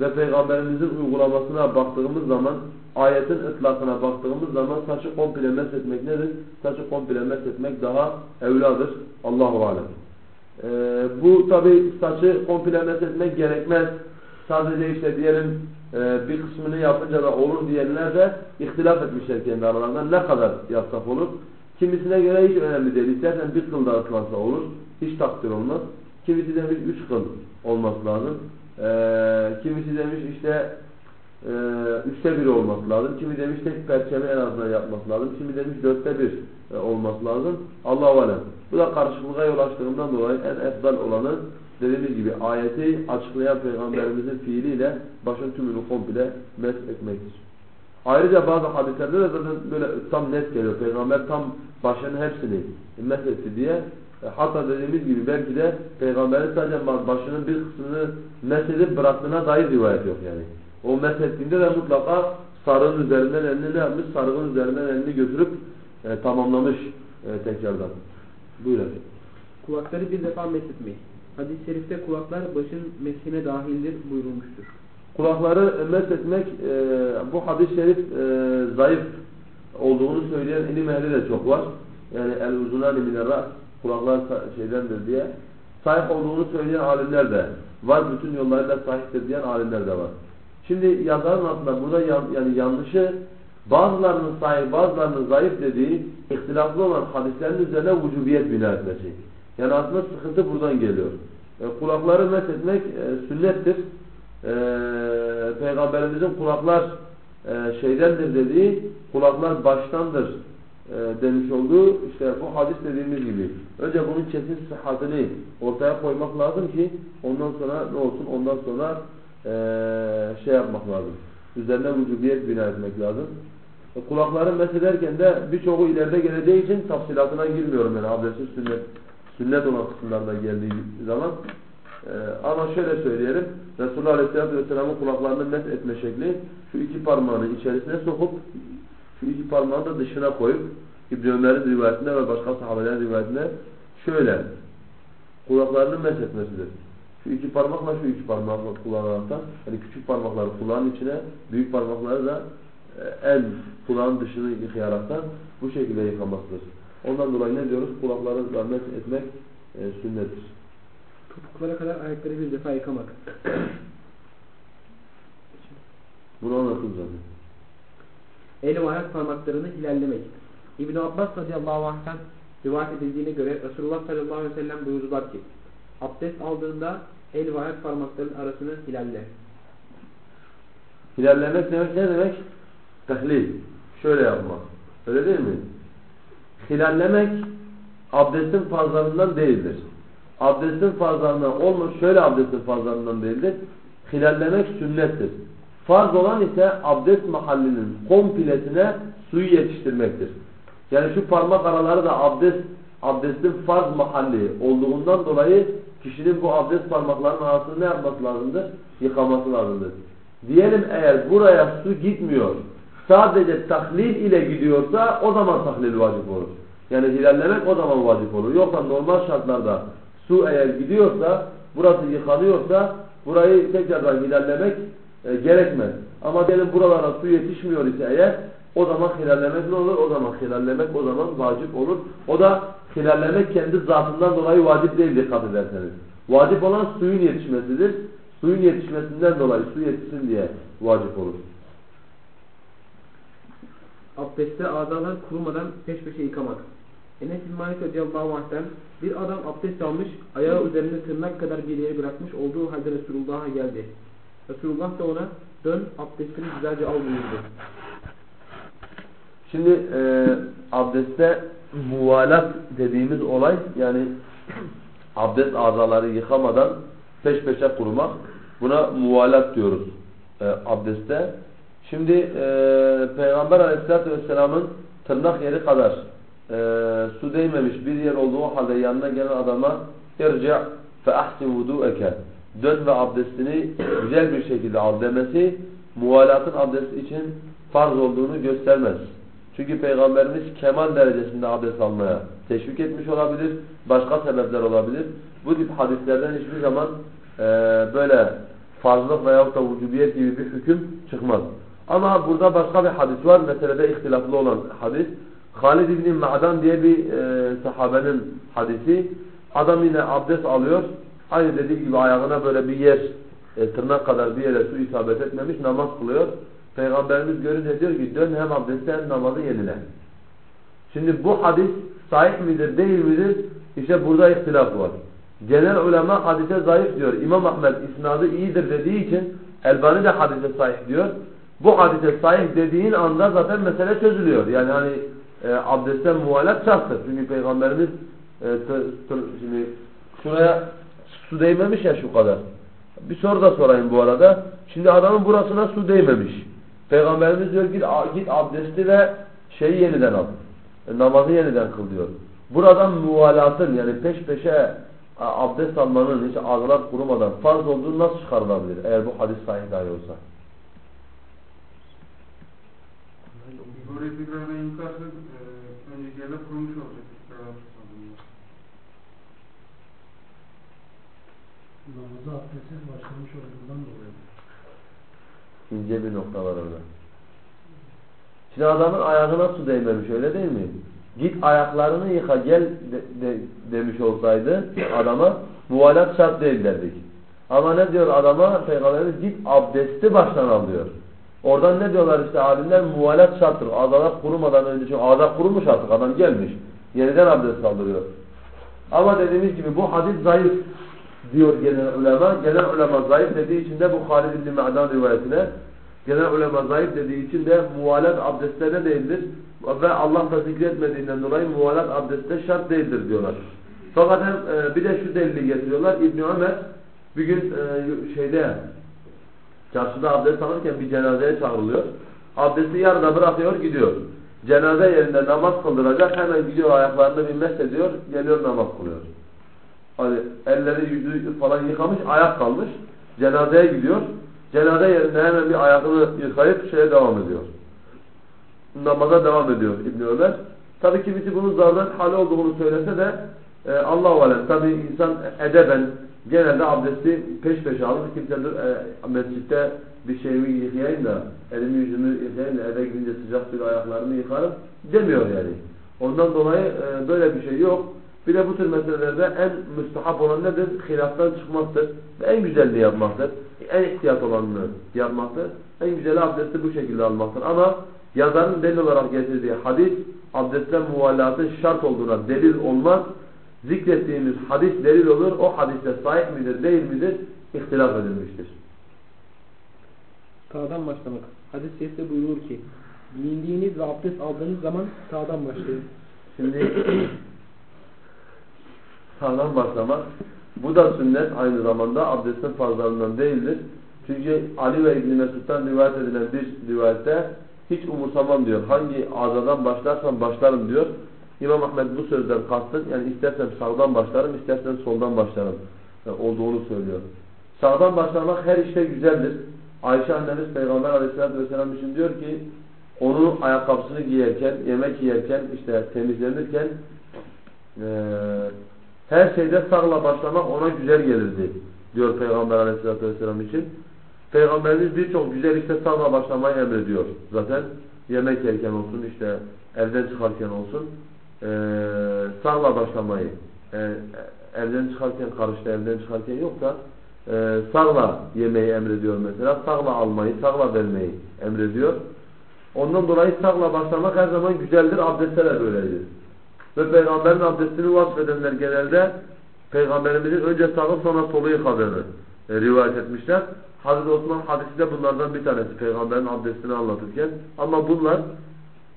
ve Peygamberimizin uygulamasına baktığımız zaman ayetin ıtlakına baktığımız zaman saçı komple meshetmek nedir? Saçı komple meshetmek daha evladır. Allahu alem. Ee, bu tabi saçı komple meshetmek gerekmez. Sadece işte diyelim e, bir kısmını yapınca da olur diyenler de ihtilaf etmişler kendi aralarında. Ne kadar yapsak olur? Kimisine göre hiç önemli değil. İstersen bir kıl da ıslansa olur. Hiç takdir olmaz. Kimisi demiş üç kıl olması lazım. Ee, kimisi demiş işte e, üçte bir olması lazım. Kimi demiş tek perçemi en azından yapması lazım. Kimi demiş dörtte bir e, olması lazım. Allah-u. Bu da karışıklığa yol açtığından dolayı en efdal olanı dediğimiz gibi ayeti açıklayan Peygamberimizin fiiliyle başın tümünü komple mesh etmektir. Ayrıca bazı hadislerde de zaten böyle tam net geliyor. Peygamber tam başının hepsini mesetti diye. E, hatta dediğimiz gibi belki de Peygamberin sadece başının bir kısmını mesedip bıraktığına dair rivayet yok yani. O mesettiğinde de mutlaka sarığın üzerinden elini ne yapmış? Sarığın üzerinden elini götürüp e, tamamlamış e, tekrardan. Buyurun. Kulakları bir defa meshetmeyin. Hadis-i şerifte kulaklar başın meshine dahildir buyurulmuştur. Kulakları meshetmek e, bu hadis-i şerif e, zayıf olduğunu söyleyen ilim ehli de çok var. Yani el uzunani minera kulaklar şeydendir diye. Sahih olduğunu söyleyen alimler de var. Bütün yollarıyla sahiptir diyen alimler de var. Şimdi yazarın altında burada yan, yani yanlışı bazılarının sahih bazılarının zayıf dediği ihtilaflı olan hadislerin üzerine vücubiyet bina etmesi. Yani aslında sıkıntı buradan geliyor. E, kulakları meshetmek e, sünnettir. E, Peygamberimizin kulaklar e, şeydendir dediği kulaklar baştandır e, demiş olduğu işte bu hadis dediğimiz gibi. Önce bunun kesin sıhhatini ortaya koymak lazım ki ondan sonra ne olsun ondan sonra e, şey yapmak lazım. Üzerine vücubiyet bina etmek lazım. E, kulakları meslederken de birçoğu ileride geleceği için tafsilatına girmiyorum yani abdestin sünnet, sünnet olan kısımlarına geldiği zaman. Ee, ama şöyle söyleyelim. Resulullah Aleyhisselatü Vesselam'ın kulaklarını met etme şekli şu iki parmağını içerisine sokup şu iki parmağını da dışına koyup İbn Ömer'in rivayetinde ve başka sahabelerin rivayetinde şöyle kulaklarını met etmesidir. Şu iki parmakla şu iki parmakla kulağına yani küçük parmakları kulağın içine, büyük parmakları da el kulağın dışını yıkayaraktan bu şekilde yıkamasıdır. Ondan dolayı ne diyoruz? Kulakları met etmek e, sünnettir. Topuklara kadar ayakları bir defa yıkamak. Bunu anlatın zaten. El ve parmaklarını hilallemek. İbn Abbas radıyallahu anh'tan rivayet edildiğine göre Resulullah sallallahu aleyhi ve sellem buyurdular ki abdest aldığında el ve ayak parmaklarının arasını hilalle. Hilallemek demek ne demek? Tahlil. Şöyle yapmak. Öyle değil mi? Hilallemek abdestin fazlarından değildir. Abdestin fazlarından olmuş şöyle abdestin fazlarından değildir. Hilallemek sünnettir. Farz olan ise abdest mahallinin komplesine suyu yetiştirmektir. Yani şu parmak araları da abdest abdestin farz mahalli olduğundan dolayı kişinin bu abdest parmaklarının arasını ne yapması lazımdır? Yıkaması lazımdır. Diyelim eğer buraya su gitmiyor, sadece tahlil ile gidiyorsa o zaman tahlil vacip olur. Yani hilallemek o zaman vacip olur. Yoksa normal şartlarda su eğer gidiyorsa, burası yıkanıyorsa burayı tekrardan hilallemek e, gerekmez. Ama diyelim buralara su yetişmiyor ise eğer o zaman hilallemek ne olur? O zaman hilallemek o zaman vacip olur. O da hilallemek kendi zatından dolayı vacip değil dikkat ederseniz. Vacip olan suyun yetişmesidir. Suyun yetişmesinden dolayı su yetişsin diye vacip olur. Abdestte azalar kurumadan peş peşe yıkamak. Enes bin Malik radıyallahu bir adam abdest almış, ayağı üzerinde tırnak kadar bir yeri bırakmış olduğu halde Resulullah'a geldi. Resulullah da ona dön abdestini güzelce al buyurdu. Şimdi e, abdestte muvalat dediğimiz olay yani abdest azaları yıkamadan peş peşe kurumak. Buna muvalat diyoruz e, abdestte. Şimdi e, Peygamber aleyhissalatü vesselamın tırnak yeri kadar e, su değmemiş bir yer olduğu halde yanına gelen adama irci' fe ahsin vudu'eke dön ve abdestini güzel bir şekilde al demesi muvalatın abdesti için farz olduğunu göstermez. Çünkü Peygamberimiz kemal derecesinde abdest almaya teşvik etmiş olabilir. Başka sebepler olabilir. Bu tip hadislerden hiçbir zaman e, böyle farzlık veyahut da vücubiyet gibi bir hüküm çıkmaz. Ama burada başka bir hadis var. Meselede ihtilaflı olan hadis. Halid İbni Ma'dan diye bir e, sahabenin hadisi. Adam yine abdest alıyor. Aynı dediği gibi ayağına böyle bir yer, e, tırnak kadar bir yere su isabet etmemiş, namaz kılıyor. Peygamberimiz görünce diyor ki dön hem abdesti hem namazı yenile. Şimdi bu hadis sahih midir değil midir? İşte burada ihtilaf var. Genel ulema hadise zayıf diyor. İmam Ahmed isnadı iyidir dediği için Elbani de hadise sahih diyor. Bu hadise sahih dediğin anda zaten mesele çözülüyor. Yani hani e, abdestten muhalet şarttır. Çünkü Peygamberimiz e, şimdi şuraya su değmemiş ya şu kadar. Bir soru da sorayım bu arada. Şimdi adamın burasına su değmemiş. Peygamberimiz diyor git, git abdesti ve şeyi yeniden al. E, namazı yeniden kıl diyor. Buradan muvalatın yani peş peşe abdest almanın hiç ağızlar kurumadan farz olduğunu nasıl çıkarılabilir eğer bu hadis sahih dahi olsa? Böyle tekrardan yıkarsak e, önceki yerde kurumuş olacak. Tekrardan tutalım. Namaza abdestsiz başlamış olduğundan dolayı. İnce bir nokta var orada. Şimdi adamın ayağına su değmemiş öyle değil mi? Git ayaklarını yıka gel de, de, demiş olsaydı adama muvalat şart değil derdik. Ama ne diyor adama Peygamberimiz git abdesti baştan al diyor. Oradan ne diyorlar işte alimler muvalat şarttır. Azalar kurumadan önce çünkü azar kurumuş artık adam gelmiş. Yeniden abdest kaldırıyor. Ama dediğimiz gibi bu hadis zayıf diyor genel ulema. Genel ulema zayıf dediği için de bu Halid İbni Ma'dan rivayetine genel ulema zayıf dediği için de muvalat abdestlerde değildir. Ve Allah da zikretmediğinden dolayı muvalat abdestte şart değildir diyorlar. Fakat hem e, bir de şu delili getiriyorlar. İbn Ömer bir gün e, şeyde çarşıda abdest alırken bir cenazeye çağrılıyor. Abdesti yarıda bırakıyor gidiyor. Cenaze yerinde namaz kıldıracak hemen gidiyor ayaklarını bir mesh ediyor geliyor namaz kılıyor. Hani elleri yüzü falan yıkamış ayak kalmış. Cenazeye gidiyor. Cenaze yerinde hemen bir ayakını yıkayıp şeye devam ediyor. Namaza devam ediyor İbn Ömer. Tabii kimisi bunun zaruret hali olduğunu söylese de e, Allah-u Alem. Tabii insan edeben genelde abdesti peş peşe alır. Kimse dur e, mescitte bir şeyimi yıkayayım da elimi yüzümü yıkayayım da eve gidince sıcak suyla ayaklarımı yıkarım demiyor yani. Ondan dolayı e, böyle bir şey yok. Bir de bu tür meselelerde en müstahap olan nedir? Hilaftan çıkmaktır. Ve en güzelini yapmaktır. En ihtiyat olanını yapmaktır. En güzeli abdesti bu şekilde almaktır. Ama yazarın delil olarak getirdiği hadis abdestle muvallatın şart olduğuna delil olmaz. Zikrettiğimiz hadis delil olur. O hadiste sahih midir değil midir? İhtilaf edilmiştir. Sağdan başlamak. Hadis-i şerifte buyurulur ki giyindiğiniz ve abdest aldığınız zaman sağdan başlayın. Şimdi sağdan başlamak bu da sünnet aynı zamanda abdestin farzlarından değildir. Çünkü Ali ve İbn Mesud'dan rivayet edilen bir rivayette hiç umursamam diyor. Hangi azadan başlarsam başlarım diyor. İmam Ahmed bu sözden kastın yani istersen sağdan başlarım istersen soldan başlarım yani olduğunu söylüyor. Sağdan başlamak her işte güzeldir. Ayşe annemiz Peygamber Aleyhisselatü Vesselam için diyor ki onu ayakkabısını giyerken, yemek yerken, işte temizlenirken e, her şeyde sağla başlamak ona güzel gelirdi diyor Peygamber Aleyhisselatü Vesselam için. Peygamberimiz birçok güzel işte sağla başlamayı emrediyor. Zaten yemek yerken olsun, işte evden çıkarken olsun e, sağla başlamayı e, evden çıkarken karıştı, evden çıkarken yok da e, sağla yemeği emrediyor mesela. Sağla almayı, sağla vermeyi emrediyor. Ondan dolayı sağla başlamak her zaman güzeldir. Abdestte de böyledir. Ve Peygamberin abdestini vasfedenler genelde Peygamberimizin önce sağı sonra solu yıkadığını e, rivayet etmişler. Hazreti Osman hadisi de bunlardan bir tanesi Peygamberin abdestini anlatırken. Ama bunlar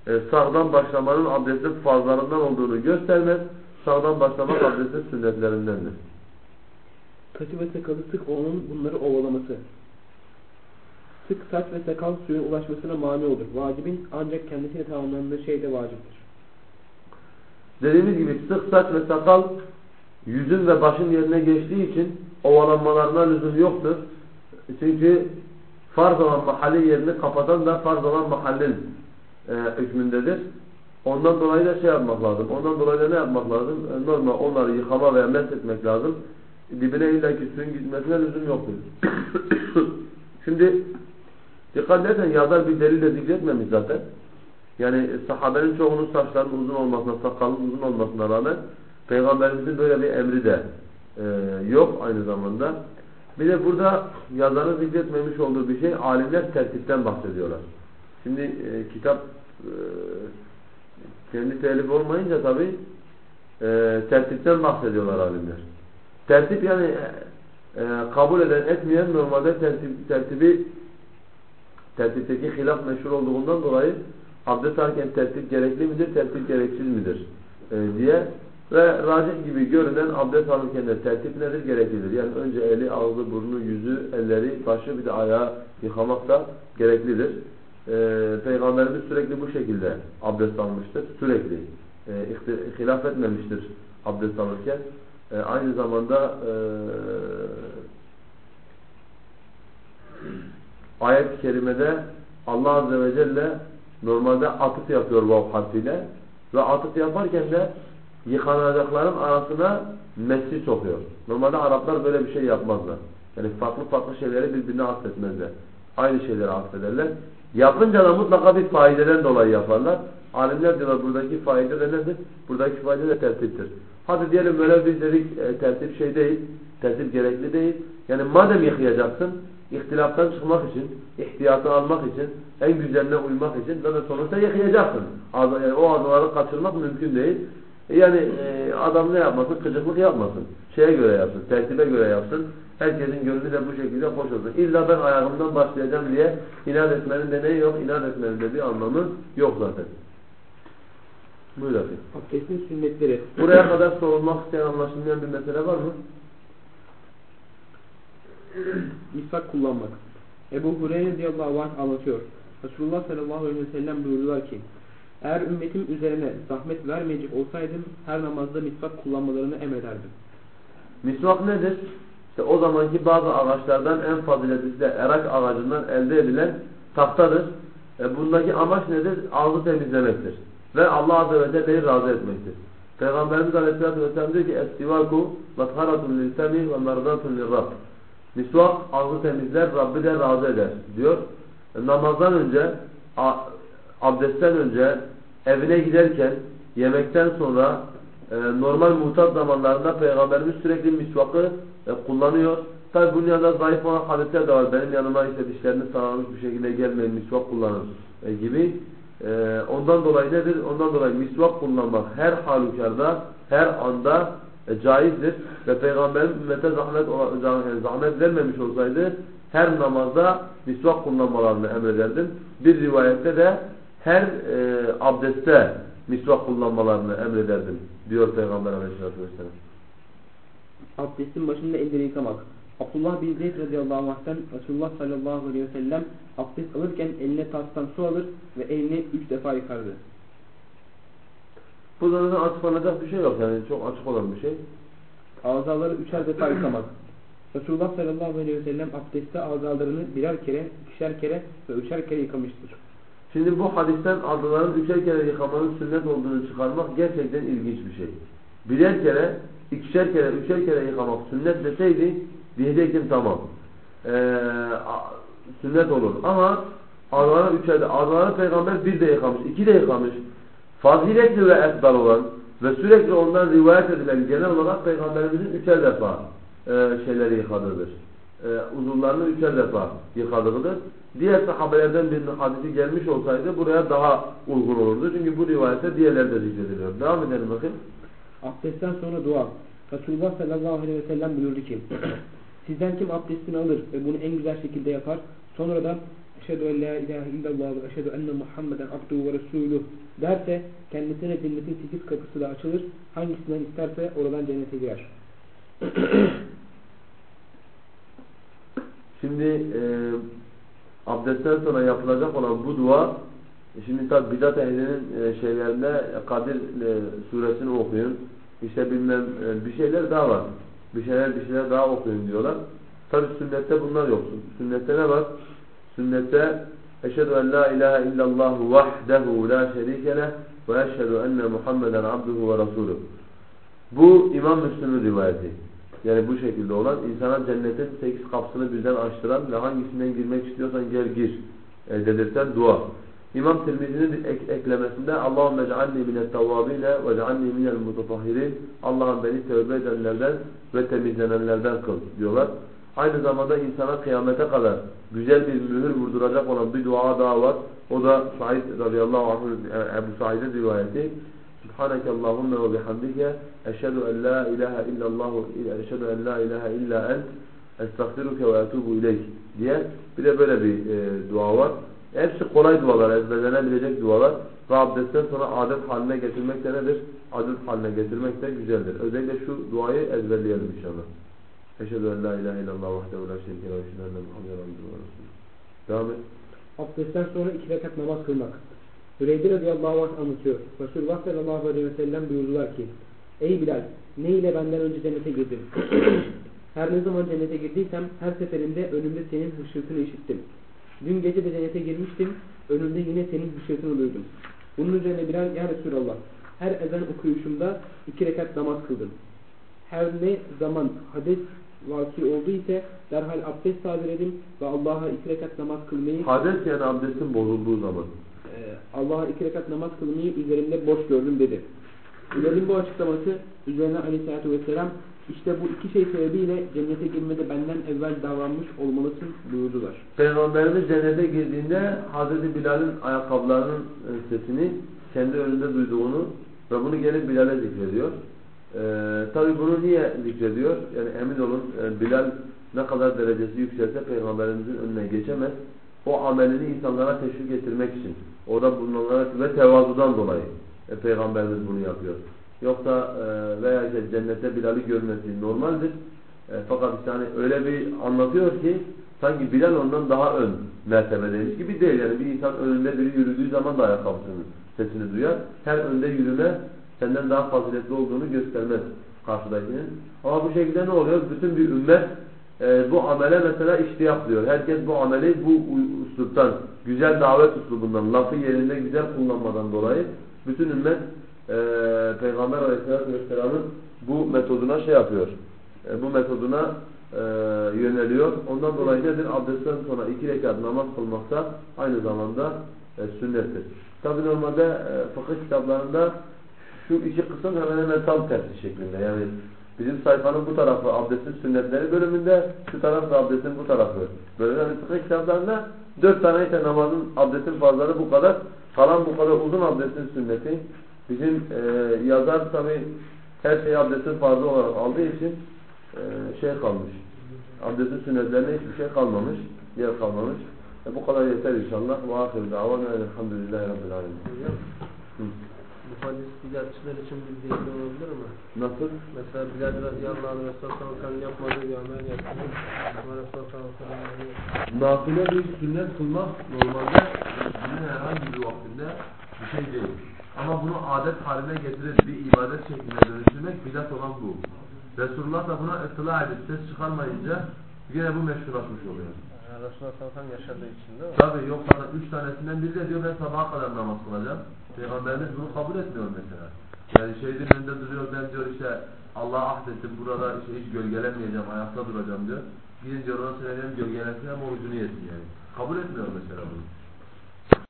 e, sağdan başlamanın abdestin farzlarından olduğunu göstermez. Sağdan başlamak abdestin sünnetlerindendir. Saçı ve sakalı sık onun bunları ovalaması. Sık saç ve sakal suyun ulaşmasına mani olur. Vacibin ancak kendisiyle tamamlandığı şey de vaciptir. Dediğimiz gibi sık saç ve sakal yüzün ve başın yerine geçtiği için ovalanmalarına lüzum yoktur. Çünkü farz olan mahallin yerini kapatan da farz olan mahallin e, hükmündedir. Ondan dolayı da şey yapmak lazım. Ondan dolayı da ne yapmak lazım? E, normal onları yıkama veya mesletmek lazım. Dibine illaki suyun gitmesine lüzum yoktur. Şimdi dikkat edersen yazar bir delil de zikretmemiş zaten. Yani sahabenin çoğunun saçlarının uzun olmasına, sakalının uzun olmasına rağmen Peygamberimizin böyle bir emri de e, yok aynı zamanda. Bir de burada yazarın zikretmemiş olduğu bir şey alimler tertipten bahsediyorlar. Şimdi e, kitap e, kendi telif olmayınca tabi e, tertipten bahsediyorlar alimler. Tertip yani e, kabul eden etmeyen normalde tertip, tertibi tertipteki hilaf meşhur olduğundan dolayı abdest alırken tertip gerekli midir, tertip gereksiz midir e, diye ve racih gibi görünen abdest alırken de tertip nedir? Gereklidir. Yani önce eli, ağzı, burnu, yüzü, elleri, başı bir de ayağı yıkamak da gereklidir. e, Peygamberimiz sürekli bu şekilde abdest almıştır. Sürekli. E, ihti- hilaf etmemiştir abdest alırken. E, aynı zamanda e, ayet-i kerimede Allah Azze ve Celle normalde atıf yapıyor vav harfiyle ve atıf yaparken de yıkanacakların arasına mesli sokuyor. Normalde Araplar böyle bir şey yapmazlar. Yani farklı farklı şeyleri birbirine atfetmezler. Aynı şeyleri atfederler. Yapınca da mutlaka bir faideden dolayı yaparlar. Alimler diyorlar buradaki faide de nedir? Buradaki faide de tertiptir. Hadi diyelim böyle biz dedik e, tertip şey değil, tertip gerekli değil. Yani madem yıkayacaksın, ihtilaftan çıkmak için, ihtiyatı almak için, en güzeline uymak için zaten sonuçta yıkayacaksın. Az- Yani o azaları kaçırmak mümkün değil. E Yani e, adam ne yapmasın? Kıcıklık yapmasın. Şeye göre yapsın, tertibe göre yapsın. Herkesin gönlü de bu şekilde hoş olsun. İlla ben ayağımdan başlayacağım diye inat etmenin de neyi yok? İnat etmenin de bir anlamı yok zaten. Buyur abi. Abdestin sünnetleri. Buraya kadar sorulmak isteyen anlaşılmayan bir mesele var mı? Misvak kullanmak. Ebu Hureyre radıyallahu anh anlatıyor. Resulullah sallallahu aleyhi ve sellem buyurdular ki eğer ümmetim üzerine zahmet vermeyecek olsaydım her namazda misvak kullanmalarını emrederdim. Misvak nedir? İşte o zamanki bazı ağaçlardan en faziletlisi de erak ağacından elde edilen tahtadır. E bundaki amaç nedir? Ağzı temizlemektir. Ve Allah Azze ve Celle'yi razı etmektir. Peygamberimiz Aleyhisselatü Vesselam diyor ki اَسْتِوَاكُ مَطْهَرَةٌ لِلْفَمِ وَمَرْضَةٌ لِلرَّبِّ Misvak ağzı temizler, Rabbi de razı eder diyor. Namazdan önce, abdestten önce, evine giderken, yemekten sonra, e, normal muhtat zamanlarında Peygamberimiz sürekli misvakı e, kullanıyor. Tabi bunun yanında zayıf olan hadisler de var. Benim yanıma işte dişlerini sağlamış bir şekilde gelmeyin misvak kullanın e, gibi. E, ondan dolayı nedir? Ondan dolayı misvak kullanmak her halükarda, her anda e, caizdir. Ve Peygamberimiz ümmete zahmet, zahmet vermemiş olsaydı her namazda misvak kullanmalarını emrederdim. Bir rivayette de her e, abdestte misvak kullanmalarını emrederdim diyor Peygamber aleyhissalatü vesselam. Abdestin başında elleri yıkamak. Abdullah bin Zeyd radıyallahu anh'ten Resulullah sallallahu aleyhi ve sellem abdest alırken eline tastan su alır ve elini üç defa yıkardı. Bu da açıklanacak bir şey yok yani çok açık olan bir şey. Azaları üçer defa yıkamak. Resulullah sallallahu aleyhi ve sellem abdestte azalarını birer kere, ikişer kere ve üçer kere yıkamıştır. Şimdi bu hadisten azaların üçer kere yıkamanın sünnet olduğunu çıkarmak gerçekten ilginç bir şey. Birer kere, ikişer kere, üçer kere yıkamak sünnet deseydi diyecektim tamam. Ee, sünnet olur ama azaları üçer de, azaları peygamber bir de yıkamış, iki de yıkamış. Faziletli ve efdal olan ve sürekli ondan rivayet edilen genel olarak peygamberimizin üçer defa e, şeyleri yıkadığıdır. E, uzunlarını üçer defa yıkadığıdır. Diğer sahabelerden birinin hadisi gelmiş olsaydı buraya daha uygun olurdu. Çünkü bu rivayette diğerleri de zikrediliyor. Devam edelim bakayım. Abdestten sonra dua. Resulullah sallallahu aleyhi ve sellem buyurdu ki Sizden kim abdestini alır ve bunu en güzel şekilde yapar sonra da Eşhedü en la ilahe illallah ve eşhedü enne Muhammeden abduhu ve resuluh derse kendisine cennetin sekiz kapısı da açılır. Hangisinden isterse oradan cennete girer. Şimdi e, abdestten sonra yapılacak olan bu dua e, şimdi tabi bidat ehlinin e, şeylerinde Kadir e, suresini okuyun. İşte bilmem e, bir şeyler daha var. Bir şeyler bir şeyler daha okuyun diyorlar. Tabi sünnette bunlar yok. Sünnette ne var? Sünnette Eşhedü en la ilahe illallah vahdehu la şerike leh ve eşhedü enne Muhammeden abduhu ve resuluh. Bu İmam Müslim'in rivayeti. Yani bu şekilde olan insana cennetin sekiz kapısını birden açtıran ve hangisinden girmek istiyorsan gel gir e, dedirten dua. İmam Tirmizi'nin ek, eklemesinde Allahümme cealni minet tevvabine ve cealni minel mutafahhirin Allah'ım beni tövbe edenlerden ve temizlenenlerden kıl diyorlar. Aynı zamanda insana kıyamete kadar güzel bir mühür vurduracak olan bir dua daha var. O da Said radıyallahu anh Ebu Said'in rivayeti. Subhaneke Allahümme ve bihamdike eşhedü en la ilahe illallah eşhedü en la ilahe illa ent estağfiruke ve etubu ileyk diye bir de böyle bir e, dua var. Hepsi kolay dualar, ezberlenebilecek dualar. Ve abdestten sonra adet haline getirmek de nedir? Adet haline getirmek de güzeldir. Özellikle şu duayı ezberleyelim inşallah. Eşhedü en la ilahe illallah vahdehu la şerike ve eşhedü enne Muhammeden abduhu ve resuluh. Devam et. abdestten sonra iki rekat namaz kılmak. Hüreyde radıyallahu anh anlatıyor. Resulullah sallallahu aleyhi ve sellem buyurdular ki Ey Bilal ne ile benden önce cennete girdin? her ne zaman cennete girdiysem her seferinde önümde senin hışırtını işittim. Dün gece de cennete girmiştim. Önümde yine senin hışırtını duydum. Bunun üzerine Bilal ya Resulallah her ezan okuyuşumda iki rekat namaz kıldım. Her ne zaman hades vaki oldu ise derhal abdest tazeledim ve Allah'a iki rekat namaz kılmayı Hades yani abdestin bozulduğu zaman. e, Allah'a iki rekat namaz kılmayı üzerimde boş gördüm dedi. Bilal'in bu açıklaması üzerine aleyhissalatü vesselam işte bu iki şey sebebiyle cennete girmede benden evvel davranmış olmalısın buyurdular. Peygamberimiz cennete girdiğinde Hazreti Bilal'in ayakkabılarının sesini kendi önünde duyduğunu ve bunu gelip Bilal'e zikrediyor. Ee, Tabi bunu niye zikrediyor? Yani emin olun e, Bilal ne kadar derecesi yükselse Peygamberimizin önüne geçemez. O amelini insanlara teşvik ettirmek için. Orada bulunanlara ve tevazudan dolayı e, Peygamberimiz bunu yapıyor. Yoksa e, veya işte cennette Bilal'i görmesi normaldir. E, fakat işte hani öyle bir anlatıyor ki sanki Bilal ondan daha ön mertebedeymiş gibi değil. Yani bir insan önünde biri yürüdüğü zaman da ayakkabısının sesini duyar. Her önde yürüme senden daha faziletli olduğunu göstermez karşıdakinin. Ama bu şekilde ne oluyor? Bütün bir ümmet e, bu amele mesela iştiyak diyor. Herkes bu ameli bu üsluptan, güzel davet üslubundan, lafı yerinde güzel kullanmadan dolayı bütün ümmet e, Peygamber Aleyhisselatü Vesselam'ın bu metoduna şey yapıyor. E, bu metoduna e, yöneliyor. Ondan dolayı nedir? Abdestten sonra iki rekat namaz kılmakta aynı zamanda e, sünnettir. Tabi normalde e, fıkıh kitaplarında şu iki kısım hemen hemen tam tersi şeklinde. Yani bizim sayfanın bu tarafı abdestin sünnetleri bölümünde, şu taraf da abdestin bu tarafı bölümünde. Yani fıkıh kitaplarında dört tane ise namazın abdestin farzları bu kadar. Kalan bu kadar uzun abdestin sünneti. Bizim e, yazar tabi her şeyi abdestin farzı olarak aldığı için e, şey kalmış. Abdestin sünnetlerine hiçbir şey kalmamış. Yer kalmamış. E, bu kadar yeter inşallah. Ve ahiru davana elhamdülillahi rabbil alemin. Hı. Bu hadis bidatçılar için bir delil olabilir mi? Nasıl? Mesela Bilal radıyallahu anh Resulullah sallallahu aleyhi yapmadığı bir amel yaptı. Resulullah sallallahu aleyhi Nafile bir sünnet kılmak normalde günün herhangi bir vaktinde bir şey değil. Ama bunu adet haline getirip bir ibadet şekline dönüştürmek bidat olan bu. Resulullah da buna ıtıla edip ses çıkarmayınca yine bu meşrulaşmış oluyor. Yani Resulullah yaşadığı için değil mi? Tabi yoksa da üç tanesinden biri de diyor ben sabaha kadar namaz kılacağım. Peygamberimiz bunu kabul etmiyor mesela. Yani şehidin önünde duruyor ben diyor işte Allah'a ahdettim burada işte hiç gölgelenmeyeceğim ayakta duracağım diyor. Gidin diyor ona söyleyeyim gölgelensin ama orucunu yesin yani. Kabul etmiyor mesela bunu.